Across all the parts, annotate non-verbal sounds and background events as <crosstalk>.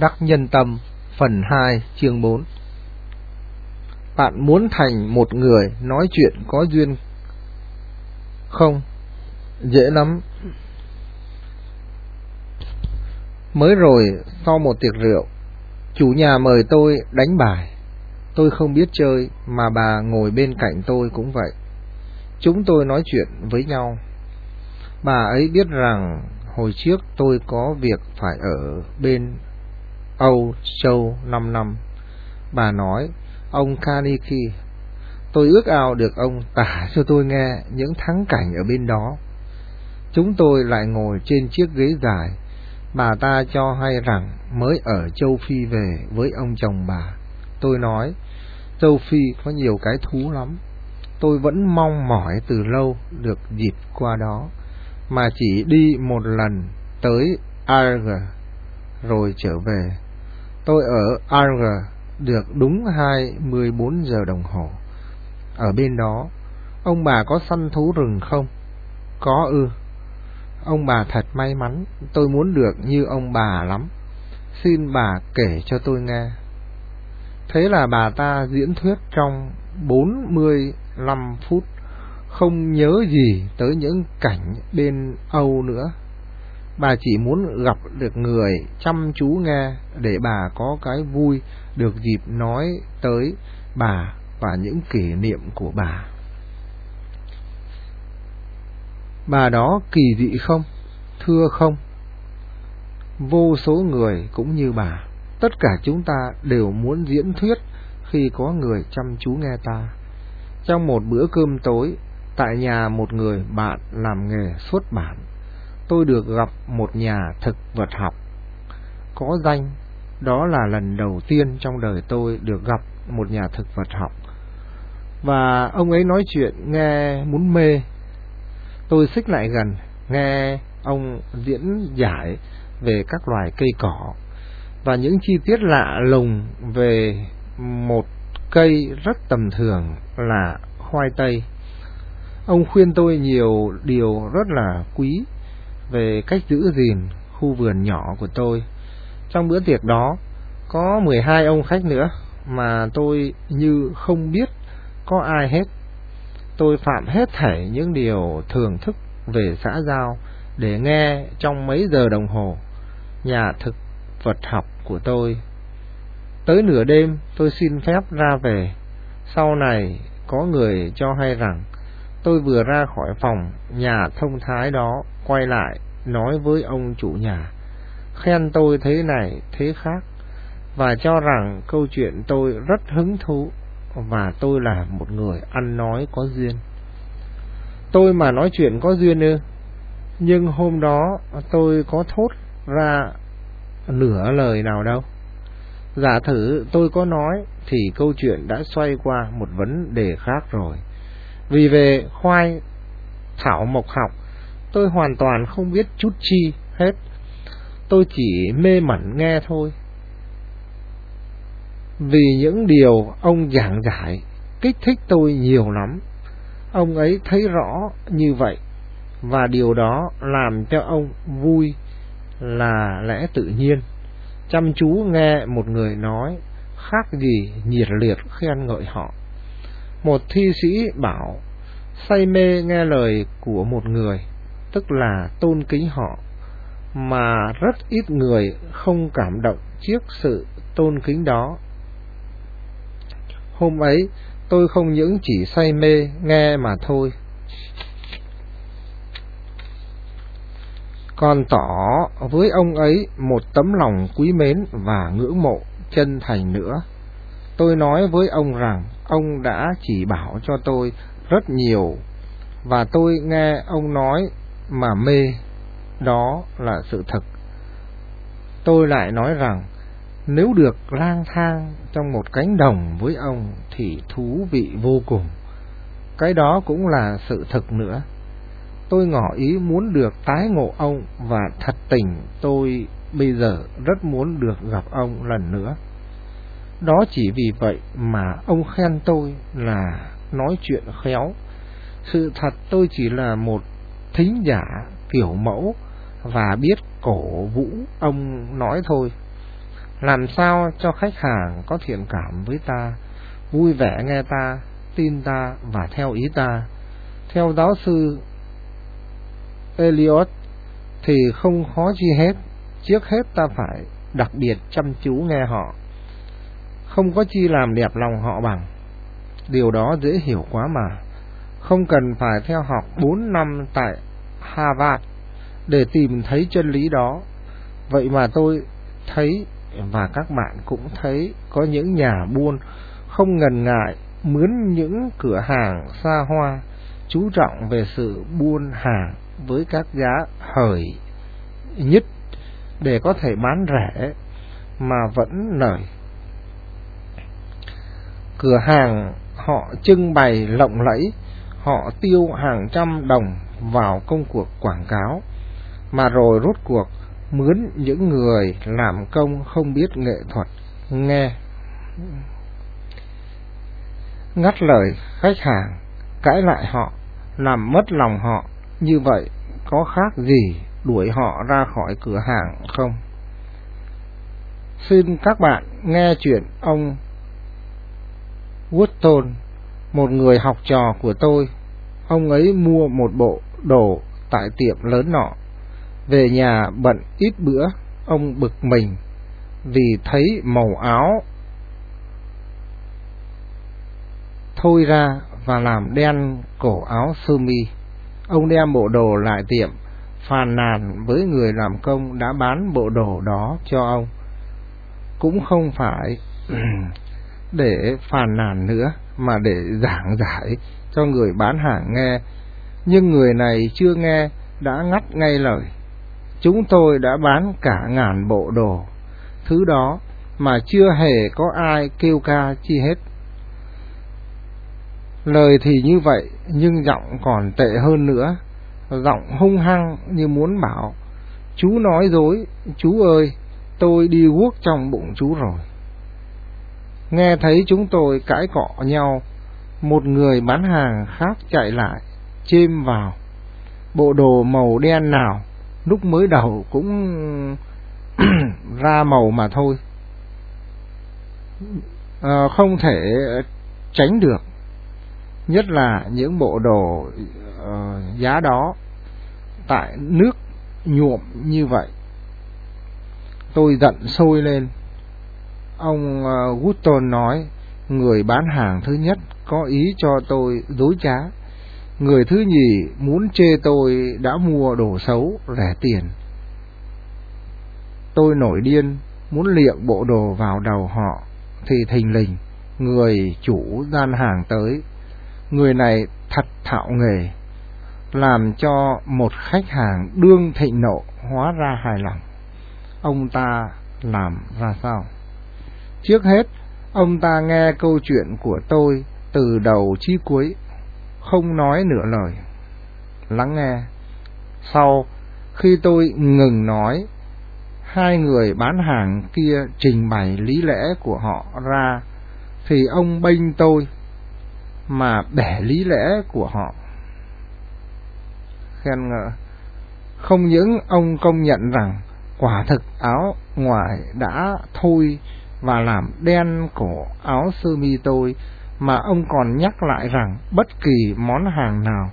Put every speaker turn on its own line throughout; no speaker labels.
Đắc Nhân Tâm Phần 2 chương 4 Bạn muốn thành một người nói chuyện có duyên không? Dễ lắm. Mới rồi, sau một tiệc rượu, chủ nhà mời tôi đánh bài. Tôi không biết chơi, mà bà ngồi bên cạnh tôi cũng vậy. Chúng tôi nói chuyện với nhau. Bà ấy biết rằng hồi trước tôi có việc phải ở bên Âu Châu 5 năm. Bà nói, ông Kaniki, tôi ước ao được ông tả cho tôi nghe những thắng cảnh ở bên đó. Chúng tôi lại ngồi trên chiếc ghế dài. Bà ta cho hay rằng mới ở châu Phi về với ông chồng bà. Tôi nói, châu Phi có nhiều cái thú lắm. Tôi vẫn mong mỏi từ lâu được dịp qua đó, mà chỉ đi một lần tới Arger rồi trở về. Tôi ở ARG được đúng 24 giờ đồng hồ. Ở bên đó, ông bà có săn thú rừng không? Có ư. Ông bà thật may mắn, tôi muốn được như ông bà lắm. Xin bà kể cho tôi nghe. Thế là bà ta diễn thuyết trong 45 phút, không nhớ gì tới những cảnh bên Âu nữa. Bà chỉ muốn gặp được người chăm chú nghe để bà có cái vui được dịp nói tới bà và những kỷ niệm của bà. Bà đó kỳ dị không? Thưa không? Vô số người cũng như bà, tất cả chúng ta đều muốn diễn thuyết khi có người chăm chú nghe ta. Trong một bữa cơm tối, tại nhà một người bạn làm nghề xuất bản, tôi được gặp một nhà thực vật học có danh. Đó là lần đầu tiên trong đời tôi được gặp một nhà thực vật học. Và ông ấy nói chuyện nghe muốn mê. Tôi xích lại gần, nghe ông diễn giải về các loài cây cỏ và những chi tiết lạ lùng về một cây rất tầm thường là khoai tây. Ông khuyên tôi nhiều điều rất là quý về cách giữ gìn khu vườn nhỏ của tôi. Trong bữa tiệc đó, có 12 ông khách nữa mà tôi như không biết có ai hết. Tôi phạm hết thảy những điều thường thức về xã giao để nghe trong mấy giờ đồng hồ nhà thực vật học của tôi. Tới nửa đêm tôi xin phép ra về. Sau này có người cho hay rằng tôi vừa ra khỏi phòng nhà thông thái đó quay lại nói với ông chủ nhà khen tôi thế này thế khác và cho rằng câu chuyện tôi rất hứng thú và tôi là một người ăn nói có duyên. Tôi mà nói chuyện có duyên ư? Nhưng hôm đó tôi có thốt ra nửa lời nào đâu. Giả thử tôi có nói thì câu chuyện đã xoay qua một vấn đề khác rồi. Vì về khoai thảo mộc học, tôi hoàn toàn không biết chút chi hết. Tôi chỉ mê mẩn nghe thôi vì những điều ông giảng giải kích thích tôi nhiều lắm. Ông ấy thấy rõ như vậy và điều đó làm cho ông vui là lẽ tự nhiên. Chăm chú nghe một người nói khác gì nhiệt liệt khen ngợi họ. Một thi sĩ bảo say mê nghe lời của một người, tức là tôn kính họ, mà rất ít người không cảm động trước sự tôn kính đó Hôm ấy, tôi không những chỉ say mê nghe mà thôi. Còn tỏ với ông ấy một tấm lòng quý mến và ngưỡng mộ chân thành nữa. Tôi nói với ông rằng ông đã chỉ bảo cho tôi rất nhiều và tôi nghe ông nói mà mê, đó là sự thật. Tôi lại nói rằng nếu được lang thang trong một cánh đồng với ông thì thú vị vô cùng. Cái đó cũng là sự thật nữa. Tôi ngỏ ý muốn được tái ngộ ông và thật tình tôi bây giờ rất muốn được gặp ông lần nữa. Đó chỉ vì vậy mà ông khen tôi là nói chuyện khéo. Sự thật tôi chỉ là một thính giả kiểu mẫu và biết cổ vũ ông nói thôi làm sao cho khách hàng có thiện cảm với ta, vui vẻ nghe ta, tin ta và theo ý ta. Theo giáo sư Eliot thì không khó chi hết, trước hết ta phải đặc biệt chăm chú nghe họ. Không có chi làm đẹp lòng họ bằng. Điều đó dễ hiểu quá mà. Không cần phải theo học 4 năm tại Harvard để tìm thấy chân lý đó. Vậy mà tôi thấy và các bạn cũng thấy có những nhà buôn không ngần ngại mướn những cửa hàng xa hoa chú trọng về sự buôn hàng với các giá hời nhất để có thể bán rẻ mà vẫn lời. Cửa hàng họ trưng bày lộng lẫy, họ tiêu hàng trăm đồng vào công cuộc quảng cáo, mà rồi rốt cuộc mướn những người làm công không biết nghệ thuật nghe ngắt lời khách hàng cãi lại họ làm mất lòng họ. Như vậy có khác gì đuổi họ ra khỏi cửa hàng không? Xin các bạn nghe chuyện ông Woodton một người học trò của tôi ông ấy mua một bộ đồ tại tiệm lớn nọ về nhà bận ít bữa, ông bực mình vì thấy màu áo thôi ra và làm đen cổ áo sơ mi. Ông đem bộ đồ lại tiệm, phàn nàn với người làm công đã bán bộ đồ đó cho ông. Cũng không phải <clears throat> để phàn nàn nữa, mà để giảng giải cho người bán hàng nghe. Nhưng người này chưa nghe, đã ngắt ngay lời chúng tôi đã bán cả ngàn bộ đồ, thứ đó mà chưa hề có ai kêu ca chi hết. Lời thì như vậy, nhưng giọng còn tệ hơn nữa, giọng hung hăng như muốn bảo, chú nói dối, chú ơi, tôi đi guốc trong bụng chú rồi. Nghe thấy chúng tôi cãi cọ nhau, một người bán hàng khác chạy lại, chêm vào. Bộ đồ màu đen nào lúc mới đầu cũng <clears throat> ra màu mà thôi. À, không thể tránh được nhất là những bộ đồ uh, giá đó tại nước nhuộm như vậy. Tôi giận sôi lên ông uh, nói người bán hàng thứ nhất có ý cho tôi dối trá Người thứ nhì muốn chê tôi đã mua đồ xấu rẻ tiền. Tôi nổi điên, muốn liệng bộ đồ vào đầu họ, thì thình lình, người chủ gian hàng tới. Người này thật thạo nghề, làm cho một khách hàng đương thịnh nộ hóa ra hài lòng. Ông ta làm ra sao? Trước hết, ông ta nghe câu chuyện của tôi từ đầu chí cuối không nói nửa lời. Lắng nghe. Sau, khi tôi ngừng nói, hai người bán hàng kia trình bày lý lẽ của họ ra, thì ông bênh tôi, mà bẻ lý lẽ của họ. Khen ngợi. Không những ông công nhận rằng quả thực áo ngoài đã thôi và làm đen cổ áo sơ mi tôi mà ông còn nhắc lại rằng bất kỳ món hàng nào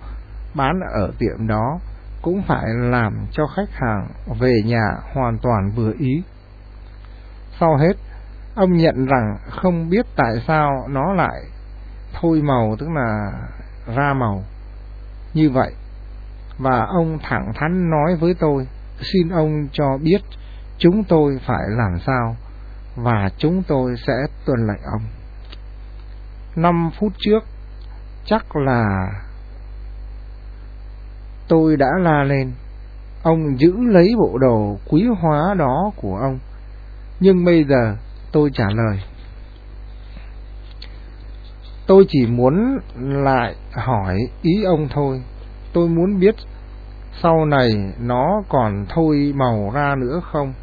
bán ở tiệm đó cũng phải làm cho khách hàng về nhà hoàn toàn vừa ý. Sau hết, ông nhận rằng không biết tại sao nó lại thôi màu tức là ra màu như vậy và ông thẳng thắn nói với tôi xin ông cho biết chúng tôi phải làm sao và chúng tôi sẽ tuân lệnh ông. 5 phút trước, chắc là tôi đã la lên, ông giữ lấy bộ đồ quý hóa đó của ông, nhưng bây giờ tôi trả lời. Tôi chỉ muốn lại hỏi ý ông thôi. Tôi muốn biết sau này nó còn thôi màu ra nữa không?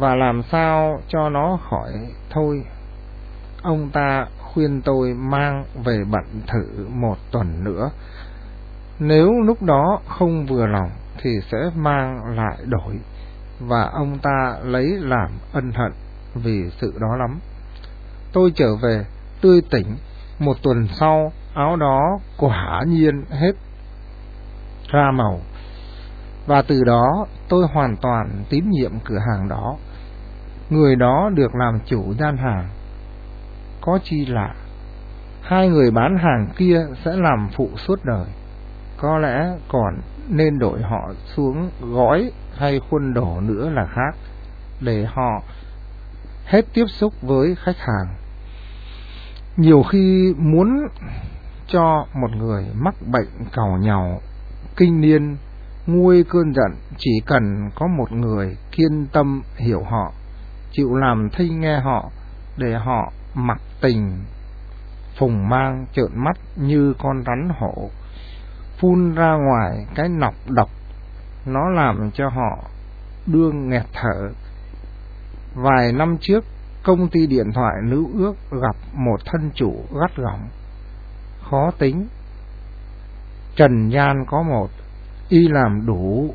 Và làm sao cho nó khỏi thôi ông ta khuyên tôi mang về bận thử một tuần nữa. Nếu lúc đó không vừa lòng thì sẽ mang lại đổi và ông ta lấy làm ân hận vì sự đó lắm. Tôi trở về, tươi tỉnh, một tuần sau, áo đó quả nhiên hết ra màu. Và từ đó tôi hoàn toàn tín nhiệm cửa hàng đó. Người đó được làm chủ gian hàng. Có chi lạ, hai người bán hàng kia sẽ làm phụ suốt đời. Có lẽ còn nên đổi họ xuống gói hay khuôn đổ nữa là khác, để họ hết tiếp xúc với khách hàng. Nhiều khi muốn cho một người mắc bệnh cào nhàu, kinh niên, nguôi cơn giận chỉ cần có một người kiên tâm hiểu họ, chịu làm thinh nghe họ, để họ mặc tình, phùng mang trợn mắt như con rắn hổ, phun ra ngoài cái nọc độc. Nó làm cho họ đương nghẹt thở. Vài năm trước, công ty điện thoại nữ ước gặp một thân chủ gắt gỏng. Khó tính. Trần gian có một, y làm đủ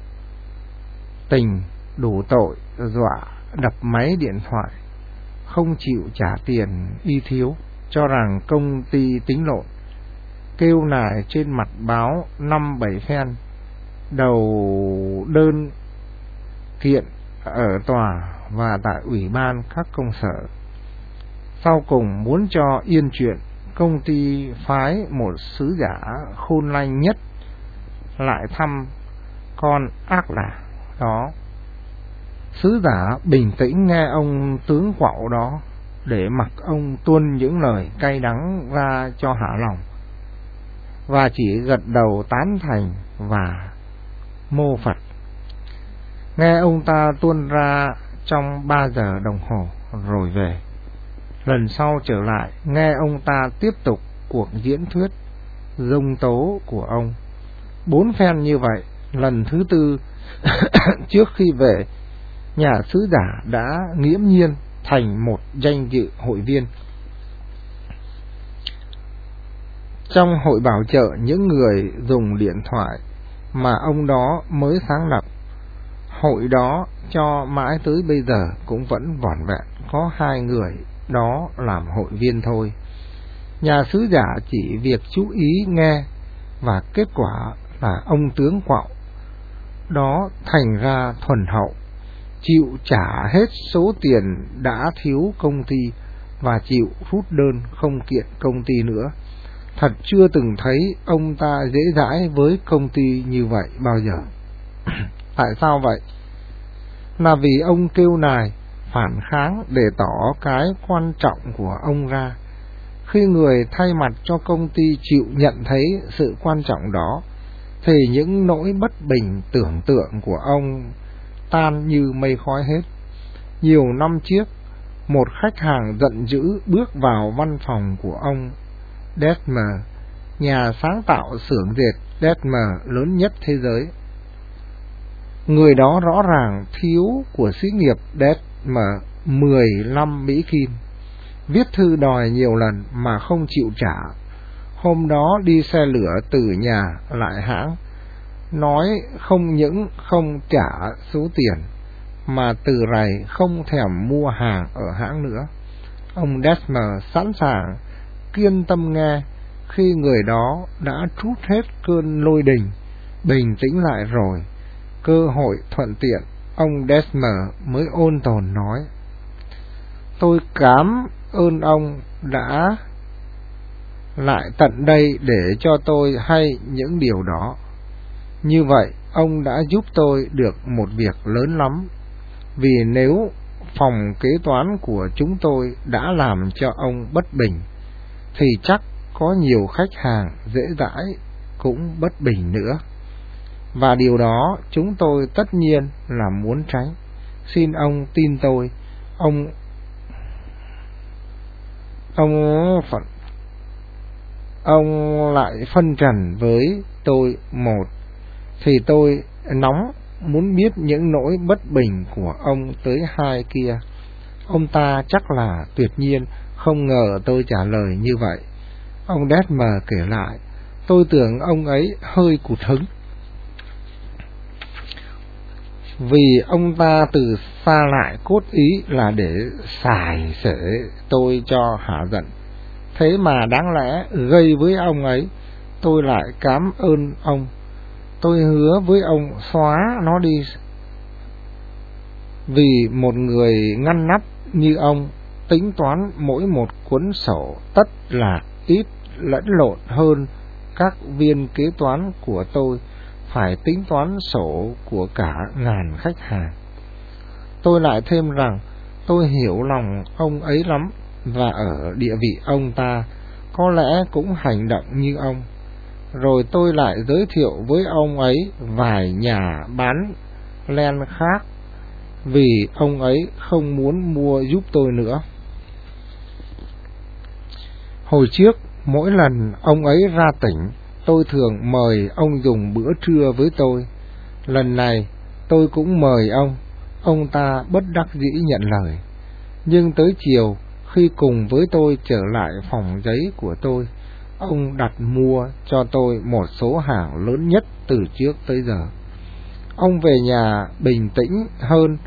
tình, đủ tội, dọa đập máy điện thoại, không chịu trả tiền y thiếu, cho rằng công ty tính lộn. Kêu nài trên mặt báo năm bảy phen, đầu đơn kiện ở tòa và tại ủy ban các công sở. Sau cùng muốn cho yên chuyện, công ty phái một sứ giả khôn lanh nhất lại thăm con ác là đó sứ giả bình tĩnh nghe ông tướng quạo đó để mặc ông tuôn những lời cay đắng ra cho hạ lòng và chỉ gật đầu tán thành và mô Phật. Nghe ông ta tuôn ra trong ba giờ đồng hồ rồi về. Lần sau trở lại, nghe ông ta tiếp tục cuộc diễn thuyết dung tố của ông. Bốn phen như vậy, lần thứ tư <coughs> trước khi về, nhà sứ giả đã nghiễm nhiên thành một danh dự hội viên. Trong hội bảo trợ những người dùng điện thoại mà ông đó mới sáng lập, hội đó cho mãi tới bây giờ cũng vẫn vỏn vẹn có hai người đó làm hội viên thôi. Nhà sứ giả chỉ việc chú ý nghe và kết quả là ông tướng quạo đó thành ra thuần hậu chịu trả hết số tiền đã thiếu công ty và chịu rút đơn không kiện công ty nữa. Thật chưa từng thấy ông ta dễ dãi với công ty như vậy bao giờ. <clears throat> Tại sao vậy? Là vì ông kêu nài, phản kháng để tỏ cái quan trọng của ông ra. Khi người thay mặt cho công ty chịu nhận thấy sự quan trọng đó, thì những nỗi bất bình tưởng tượng của ông tan như mây khói hết. Nhiều năm trước, một khách hàng giận dữ bước vào văn phòng của ông Detmer, nhà sáng tạo xưởng dệt Detmer lớn nhất thế giới. Người đó rõ ràng thiếu của xí nghiệp Detmer 15 Mỹ Kim. Viết thư đòi nhiều lần mà không chịu trả. Hôm đó đi xe lửa từ nhà lại hãng nói không những không trả số tiền mà từ rày không thèm mua hàng ở hãng nữa. Ông Desmer sẵn sàng kiên tâm nghe khi người đó đã trút hết cơn lôi đình, bình tĩnh lại rồi, cơ hội thuận tiện, ông Desmer mới ôn tồn nói. Tôi cảm ơn ông đã lại tận đây để cho tôi hay những điều đó. Như vậy, ông đã giúp tôi được một việc lớn lắm, vì nếu phòng kế toán của chúng tôi đã làm cho ông bất bình, thì chắc có nhiều khách hàng dễ dãi cũng bất bình nữa. Và điều đó chúng tôi tất nhiên là muốn tránh. Xin ông tin tôi, ông ông phận ông lại phân trần với tôi một thì tôi nóng muốn biết những nỗi bất bình của ông tới hai kia. Ông ta chắc là tuyệt nhiên không ngờ tôi trả lời như vậy. Ông Detmer kể lại, tôi tưởng ông ấy hơi cụt hứng. vì ông ta từ xa lại cốt ý là để xài sể tôi cho hạ giận. Thế mà đáng lẽ gây với ông ấy, tôi lại cảm ơn ông. Tôi hứa với ông xóa nó đi. Vì một người ngăn nắp như ông, tính toán mỗi một cuốn sổ tất là ít lẫn lộn hơn các viên kế toán của tôi phải tính toán sổ của cả ngàn khách hàng. Tôi lại thêm rằng tôi hiểu lòng ông ấy lắm và ở địa vị ông ta có lẽ cũng hành động như ông. Rồi tôi lại giới thiệu với ông ấy vài nhà bán len khác vì ông ấy không muốn mua giúp tôi nữa. Hồi trước, mỗi lần ông ấy ra tỉnh, tôi thường mời ông dùng bữa trưa với tôi. Lần này, tôi cũng mời ông, ông ta bất đắc dĩ nhận lời. Nhưng tới chiều, khi cùng với tôi trở lại phòng giấy của tôi, ông đặt mua cho tôi một số hàng lớn nhất từ trước tới giờ. Ông về nhà bình tĩnh hơn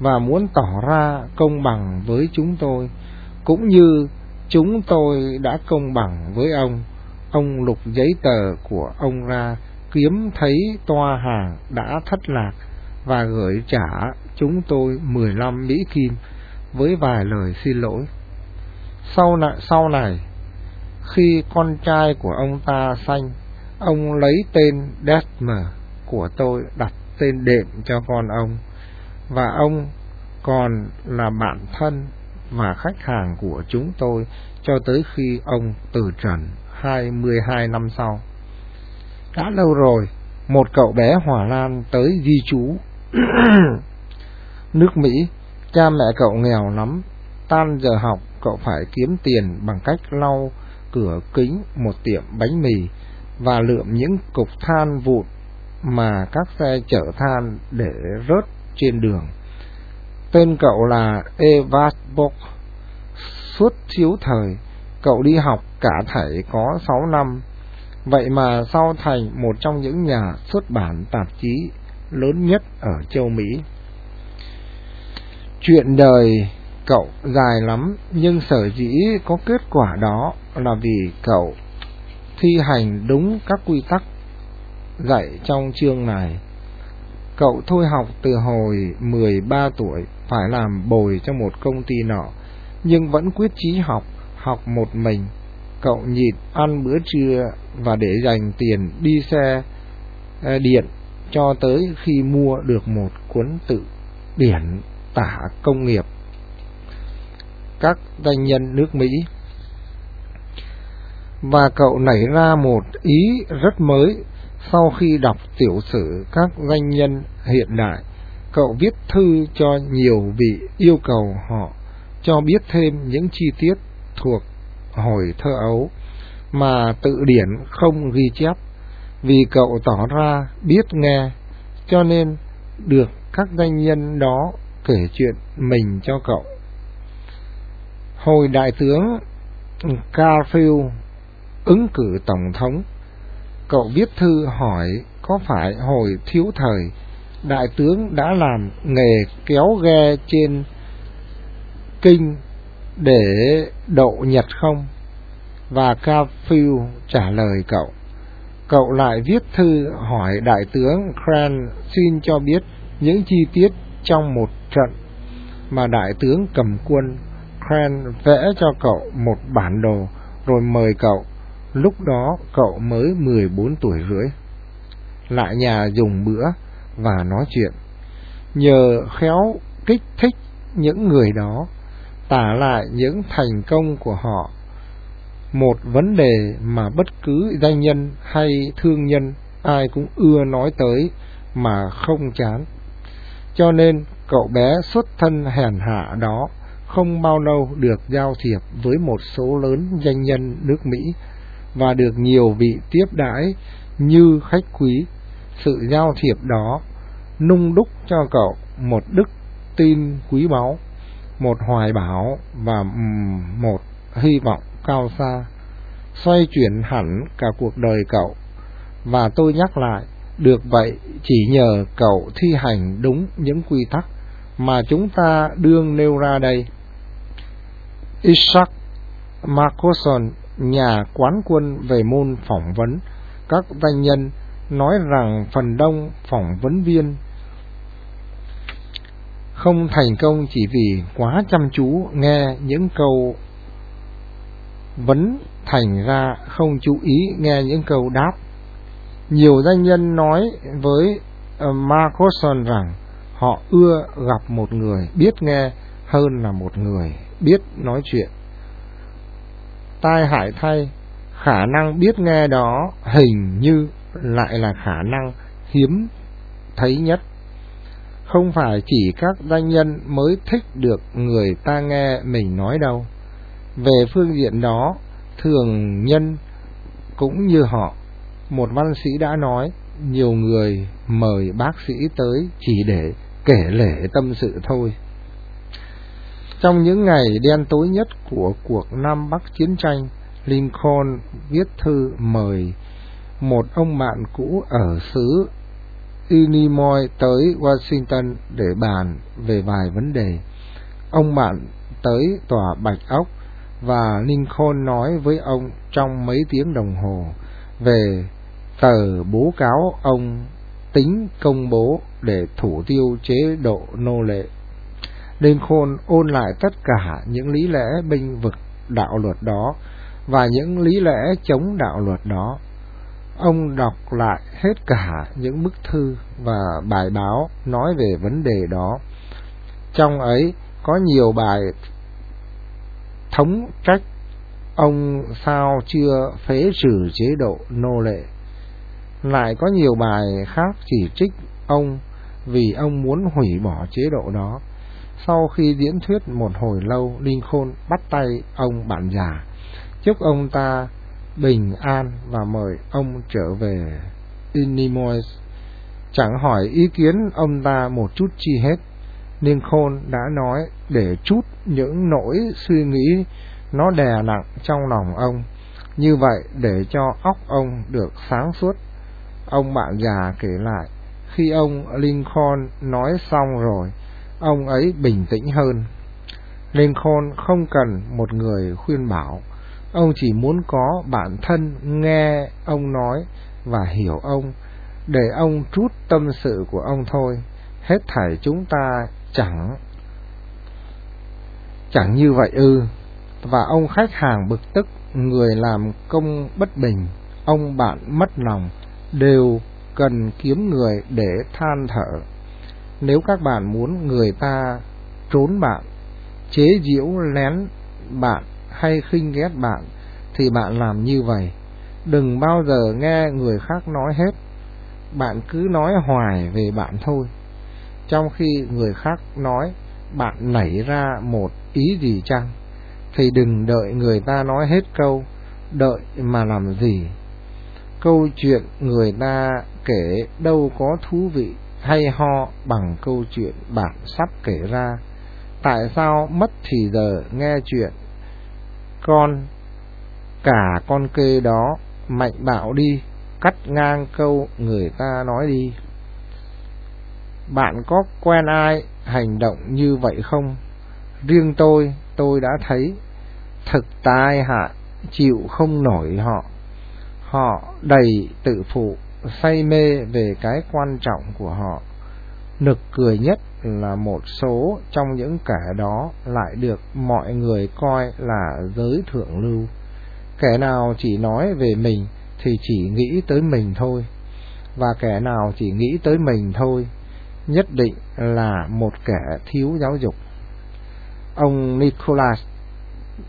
và muốn tỏ ra công bằng với chúng tôi, cũng như chúng tôi đã công bằng với ông. Ông lục giấy tờ của ông ra, kiếm thấy toa hàng đã thất lạc và gửi trả chúng tôi 15 Mỹ Kim với vài lời xin lỗi. Sau này, sau này khi con trai của ông ta sanh, ông lấy tên Desmer của tôi đặt tên đệm cho con ông, và ông còn là bạn thân và khách hàng của chúng tôi cho tới khi ông từ trần 22 năm sau. Đã lâu rồi, một cậu bé Hòa Lan tới di trú. <coughs> Nước Mỹ, cha mẹ cậu nghèo lắm, tan giờ học cậu phải kiếm tiền bằng cách lau cửa kính một tiệm bánh mì và lượm những cục than vụn mà các xe chở than để rớt trên đường. Tên cậu là Evad Bock. Suốt thiếu thời, cậu đi học cả thảy có 6 năm, vậy mà sau thành một trong những nhà xuất bản tạp chí lớn nhất ở châu Mỹ. Chuyện đời cậu dài lắm, nhưng sở dĩ có kết quả đó là vì cậu thi hành đúng các quy tắc dạy trong chương này. Cậu thôi học từ hồi 13 tuổi, phải làm bồi cho một công ty nọ, nhưng vẫn quyết chí học, học một mình. Cậu nhịn ăn bữa trưa và để dành tiền đi xe ờ, điện cho tới khi mua được một cuốn tự điển tả công nghiệp các doanh nhân nước Mỹ. Và cậu nảy ra một ý rất mới sau khi đọc tiểu sử các doanh nhân hiện đại. Cậu viết thư cho nhiều vị yêu cầu họ, cho biết thêm những chi tiết thuộc hồi thơ ấu mà tự điển không ghi chép vì cậu tỏ ra biết nghe, cho nên được các doanh nhân đó kể chuyện mình cho cậu Hồi đại tướng Garfield ứng cử tổng thống, cậu viết thư hỏi có phải hồi thiếu thời đại tướng đã làm nghề kéo ghe trên kinh để đậu Nhật không? Và Garfield trả lời cậu. Cậu lại viết thư hỏi đại tướng Grant xin cho biết những chi tiết trong một trận mà đại tướng cầm quân Cran vẽ cho cậu một bản đồ rồi mời cậu. Lúc đó cậu mới 14 tuổi rưỡi. Lại nhà dùng bữa và nói chuyện. Nhờ khéo kích thích những người đó, tả lại những thành công của họ. Một vấn đề mà bất cứ doanh nhân hay thương nhân ai cũng ưa nói tới mà không chán. Cho nên cậu bé xuất thân hèn hạ đó không bao lâu được giao thiệp với một số lớn danh nhân nước Mỹ và được nhiều vị tiếp đãi như khách quý. Sự giao thiệp đó nung đúc cho cậu một đức tin quý báu, một hoài bão và một hy vọng cao xa, xoay chuyển hẳn cả cuộc đời cậu. Và tôi nhắc lại, Được vậy, chỉ nhờ cậu thi hành đúng những quy tắc mà chúng ta đương nêu ra đây. Isaac Marcoson, nhà quán quân về môn phỏng vấn các doanh nhân, nói rằng phần đông phỏng vấn viên không thành công chỉ vì quá chăm chú nghe những câu vấn thành ra không chú ý nghe những câu đáp. Nhiều doanh nhân nói với ờ, Marcoson rằng họ ưa gặp một người biết nghe hơn là một người biết nói chuyện. Tai hại thay, khả năng biết nghe đó hình như lại là khả năng hiếm thấy nhất. Không phải chỉ các danh nhân mới thích được người ta nghe mình nói đâu. Về phương diện đó, thường nhân cũng như họ, một văn sĩ đã nói, nhiều người mời bác sĩ tới chỉ để kể lể tâm sự thôi. Trong những ngày đen tối nhất của cuộc Nam Bắc chiến tranh, Lincoln viết thư mời một ông bạn cũ ở xứ Illinois tới Washington để bàn về vài vấn đề. Ông bạn tới tòa Bạch Ốc và Lincoln nói với ông trong mấy tiếng đồng hồ về tờ bố cáo ông tính công bố để thủ tiêu chế độ nô lệ. Lincoln ôn lại tất cả những lý lẽ binh vực đạo luật đó và những lý lẽ chống đạo luật đó. Ông đọc lại hết cả những bức thư và bài báo nói về vấn đề đó. Trong ấy có nhiều bài thống trách ông sao chưa phế trừ chế độ nô lệ. Lại có nhiều bài khác chỉ trích ông vì ông muốn hủy bỏ chế độ đó. Sau khi diễn thuyết một hồi lâu, Lincoln bắt tay ông bạn già, chúc ông ta bình an và mời ông trở về Illinois. Chẳng hỏi ý kiến ông ta một chút chi hết. Lincoln đã nói để chút những nỗi suy nghĩ nó đè nặng trong lòng ông. Như vậy để cho óc ông được sáng suốt. Ông bạn già kể lại, khi ông Lincoln nói xong rồi, ông ấy bình tĩnh hơn. Lincoln không cần một người khuyên bảo, ông chỉ muốn có bản thân nghe ông nói và hiểu ông, để ông trút tâm sự của ông thôi. Hết thảy chúng ta chẳng chẳng như vậy ư. Và ông khách hàng bực tức, người làm công bất bình, ông bạn mất lòng, đều cần kiếm người để than thở. Nếu các bạn muốn người ta trốn bạn, chế giễu lén bạn hay khinh ghét bạn, thì bạn làm như vậy. Đừng bao giờ nghe người khác nói hết. Bạn cứ nói hoài về bạn thôi. Trong khi người khác nói, bạn nảy ra một ý gì chăng? Thì đừng đợi người ta nói hết câu, đợi mà làm gì. Câu chuyện người ta kể đâu có thú vị hay ho bằng câu chuyện bạn sắp kể ra. Tại sao mất thì giờ nghe chuyện con cả con kê đó mạnh bạo đi, cắt ngang câu người ta nói đi. Bạn có quen ai hành động như vậy không? Riêng tôi, tôi đã thấy thực tai hại, chịu không nổi họ. Họ đầy tự phụ, say mê về cái quan trọng của họ. Nực cười nhất là một số trong những kẻ đó lại được mọi người coi là giới thượng lưu. Kẻ nào chỉ nói về mình thì chỉ nghĩ tới mình thôi, và kẻ nào chỉ nghĩ tới mình thôi, nhất định là một kẻ thiếu giáo dục. Ông Nicholas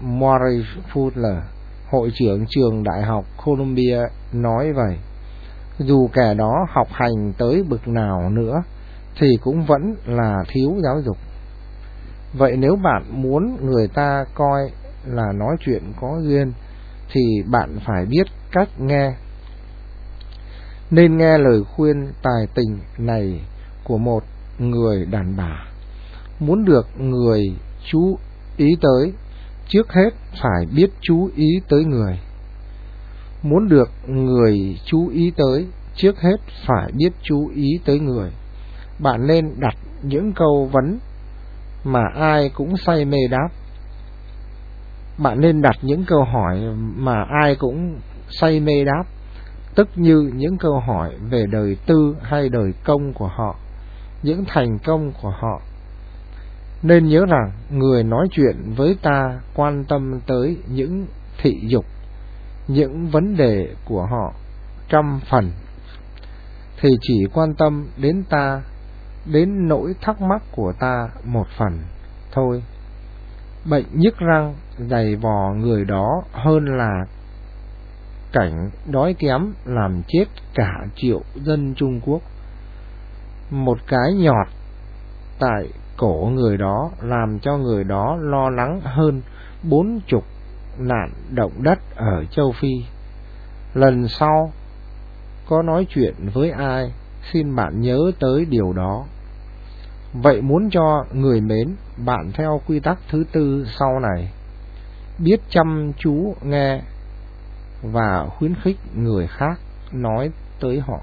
Murray Fuller, hội trưởng trường Đại học Columbia nói vậy. Dù kẻ đó học hành tới bực nào nữa thì cũng vẫn là thiếu giáo dục. Vậy nếu bạn muốn người ta coi là nói chuyện có duyên thì bạn phải biết cách nghe. Nên nghe lời khuyên tài tình này của một người đàn bà. Muốn được người chú ý tới, trước hết phải biết chú ý tới người. Muốn được người chú ý tới, trước hết phải biết chú ý tới người. Bạn nên đặt những câu vấn mà ai cũng say mê đáp. Bạn nên đặt những câu hỏi mà ai cũng say mê đáp, tức như những câu hỏi về đời tư hay đời công của họ, những thành công của họ. Nên nhớ rằng người nói chuyện với ta quan tâm tới những thị dục, những vấn đề của họ trăm phần, thì chỉ quan tâm đến ta, đến nỗi thắc mắc của ta một phần thôi. Bệnh nhức răng dày vò người đó hơn là cảnh đói kém làm chết cả triệu dân Trung Quốc. Một cái nhọt tại cổ người đó làm cho người đó lo lắng hơn bốn chục nạn động đất ở châu Phi lần sau có nói chuyện với ai, xin bạn nhớ tới điều đó. Vậy muốn cho người mến, bạn theo quy tắc thứ tư sau này, biết chăm chú nghe và khuyến khích người khác nói tới họ.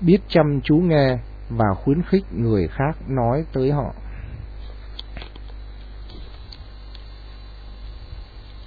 Biết chăm chú nghe và khuyến khích người khác nói tới họ.